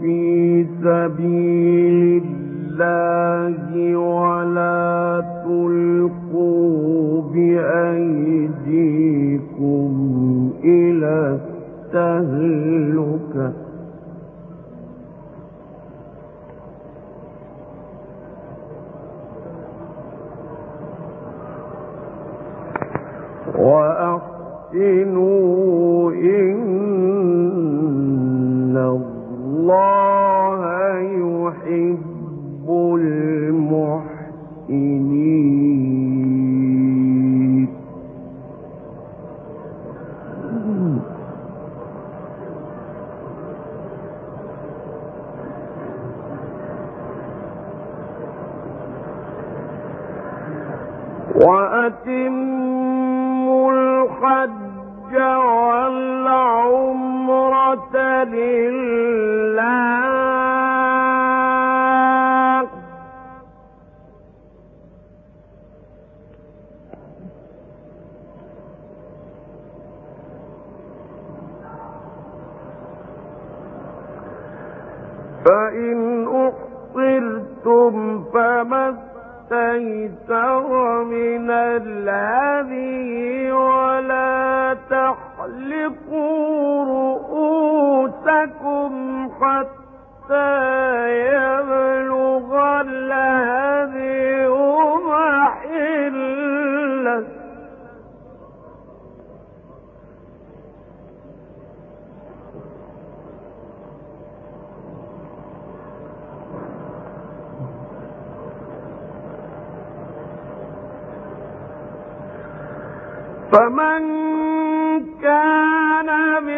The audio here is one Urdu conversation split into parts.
في سبيل الله ولا تلقوا بأيديكم إلى التهلكة. وأحسنوا وأتموا الحج والعمرة لله فإن أحصرتم فما استيسر من الهدي ولا تحلقوا رؤوسكم حتى يبلغ الهدي فمن كان من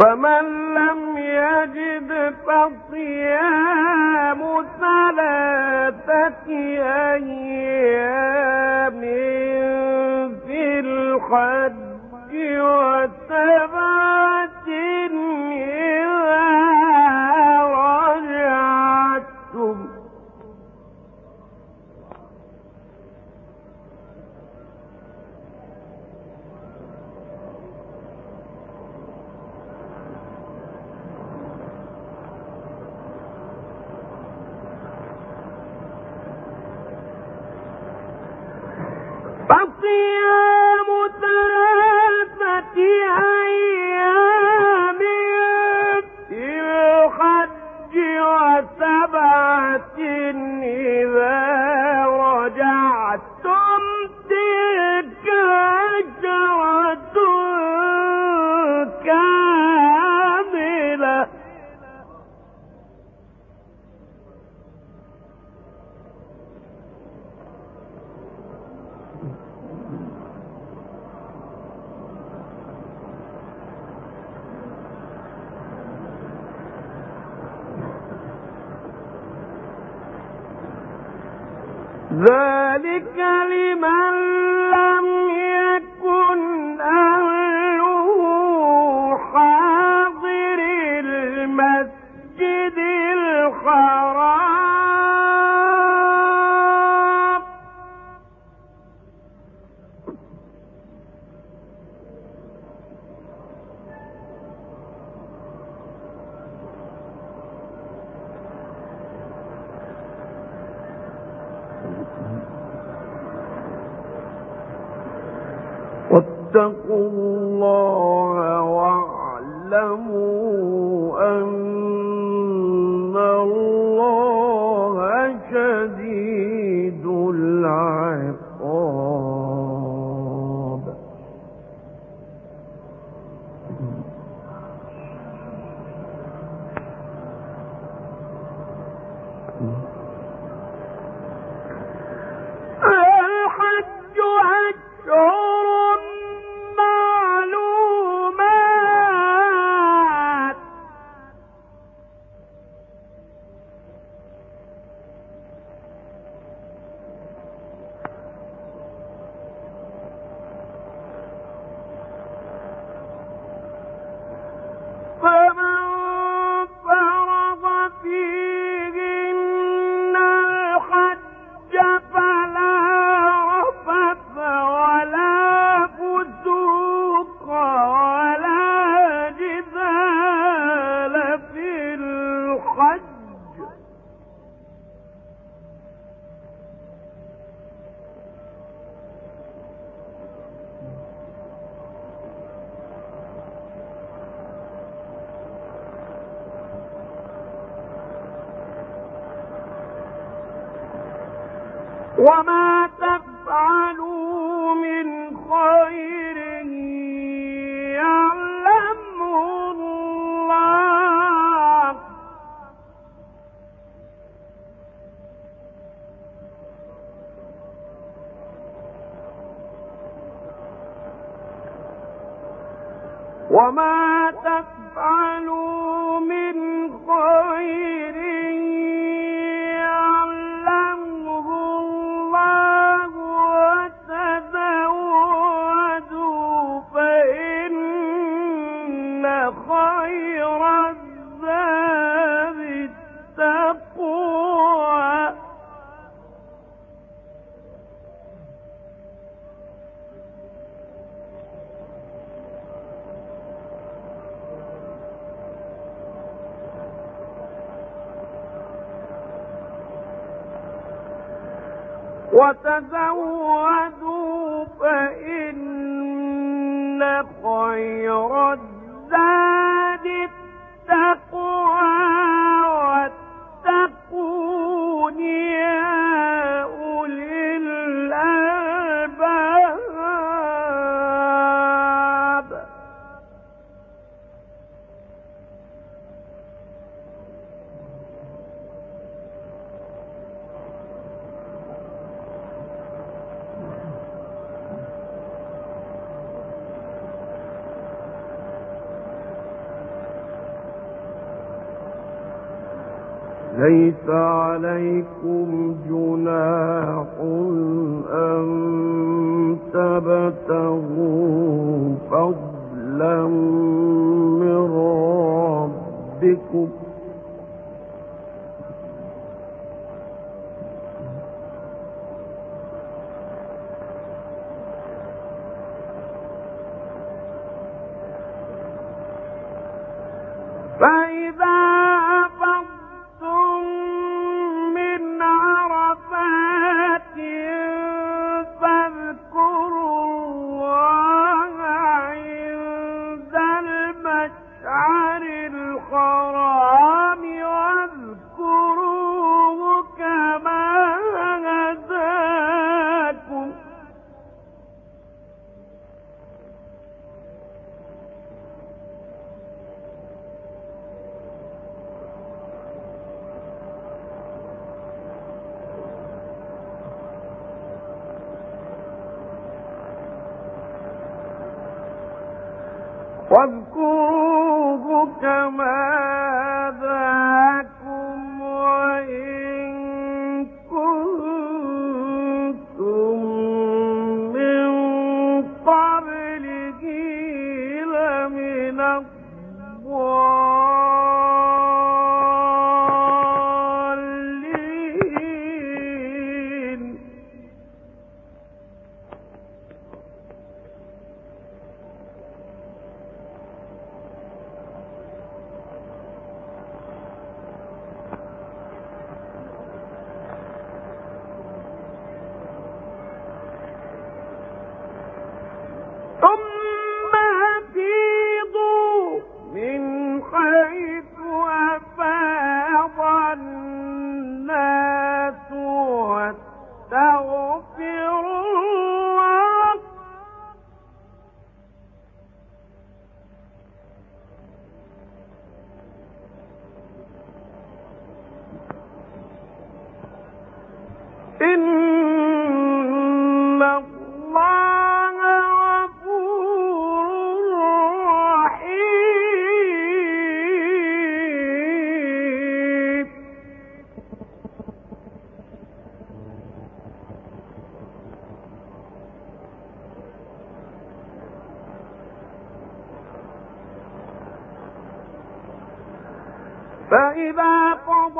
فمن لم يجد فصيام ثلاثة أيام في الحج ذلك لمن واتقوا الله واعلموا أن الله شديد العقاب وما تفعلوا من خير يعلمه الله وما تفعلوا وتزودوا فإن خير ليس عليكم جناح أن تبتغوا فضلا من ربكم واذكروه كما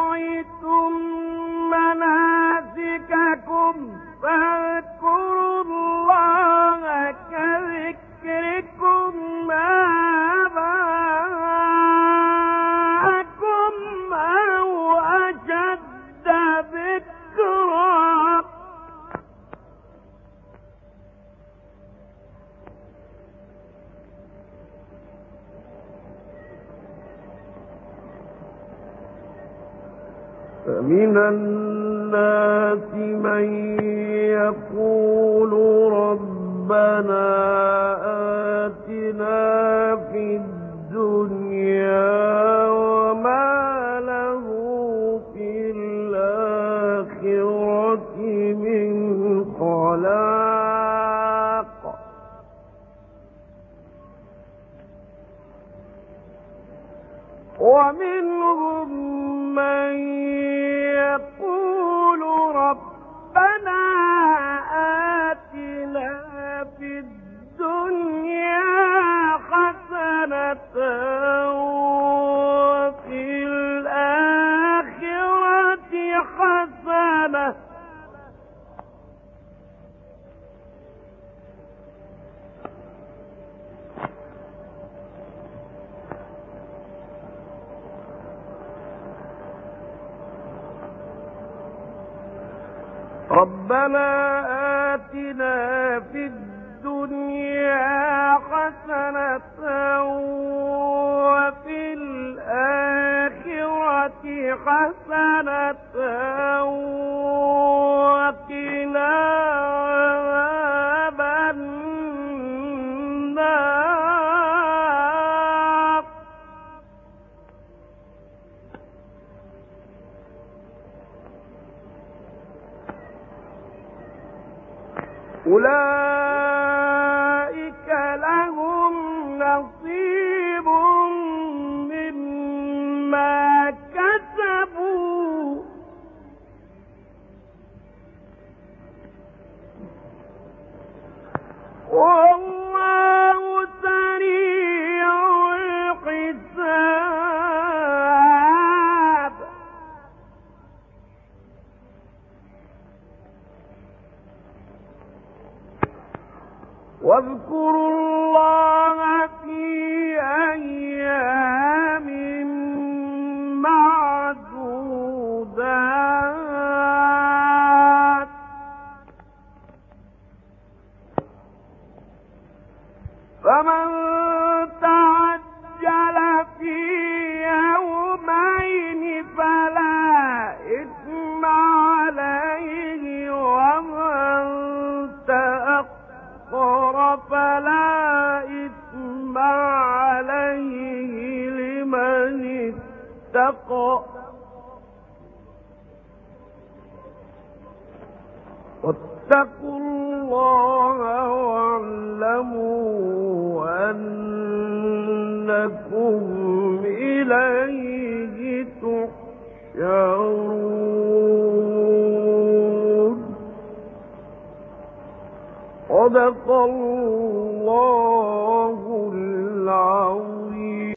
أَعْطَيْتُم من الناس من يقول ربنا حسنة وقنا اتقوا. واتقوا الله واعلموا أنكم إليه تحشرون. صدق الله العظيم.